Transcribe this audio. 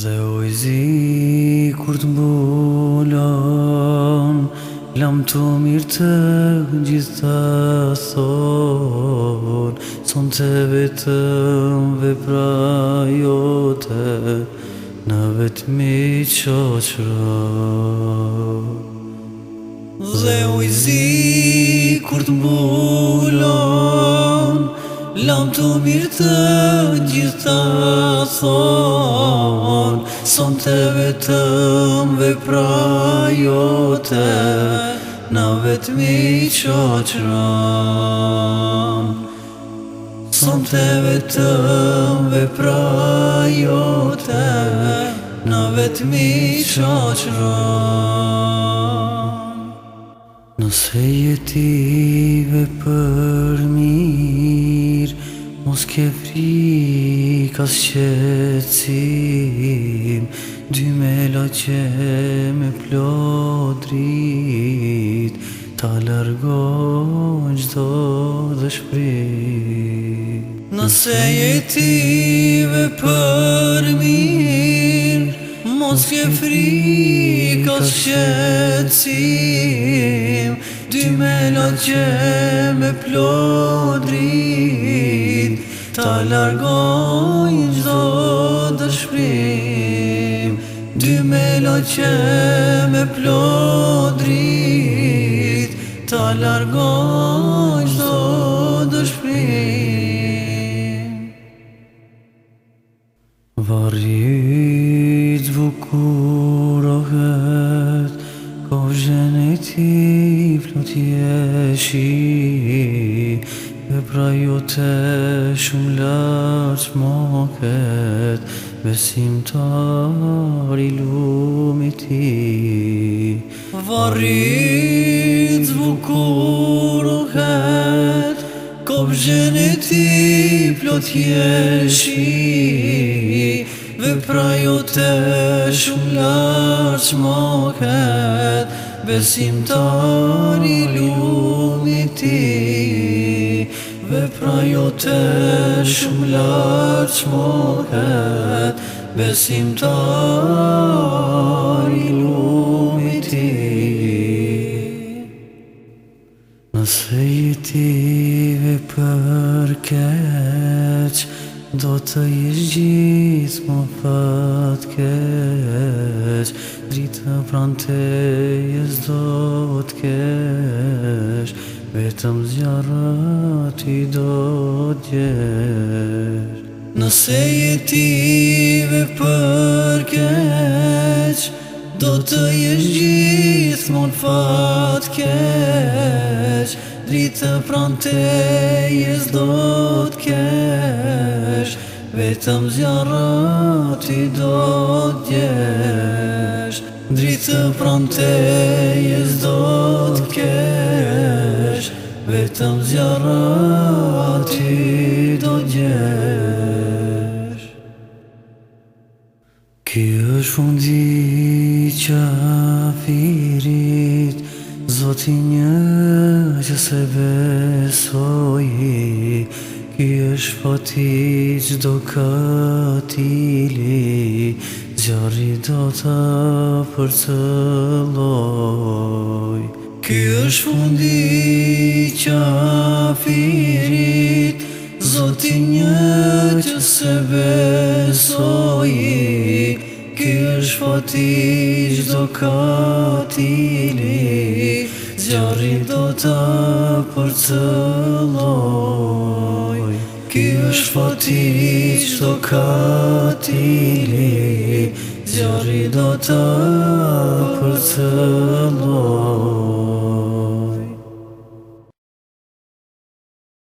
Dhe o i zi kur të Lam të mirë të gjithë të thon Son të vetëm vepra jote Në vetëmi qoqëra Dhe o i zi kur të mbulon Lam të mirë të gjitha thonë Son të vetëm ve pra jote Në vetëmi qoqëram Son të vetëm ve pra jote Në vetëmi qoqëram Nëse jetive ve përmi Mos ke frik as qëtësim Dy me la që me plodrit Ta largon qdo dhe shprit Nëse jetive për mir Mos ke frik as qëtësim Dy me la që me plodrit Ta largoj në gjdo dëshprim Dy me loqe me plodrit Ta largoj në gjdo dëshprim jote shumë lartë moket Besim i ari lumi ti Varit zbukur o ket Kom ti plot jeshi Dhe pra jote shumë lartë moket Besim të ari ti Vepra jote shumë lartë që mohet Besim ta i ti Nëse i ti keq Do të ish gjithë më fat keq Dritë pran të do të keq Vetëm zjarët i do djerë Nëse jetive përkeq Do të jesh gjithë mund fatë keq Dritë do t'kesh kesh Vetëm zjarët i do djerë Dritë pranteje zdo të kesh Vetëm zjarë ati do gjesh Ki është fundi që firit Zoti një që se besoj Ki është fati që do këtili Zjarri do të përcëlloj Ky është fundi qafirit Zotin një që se besoj Ky është fati qdo katili tili Zjarri do të përcëlloj është fati po qëto ka tili Zjarri do të për të lojë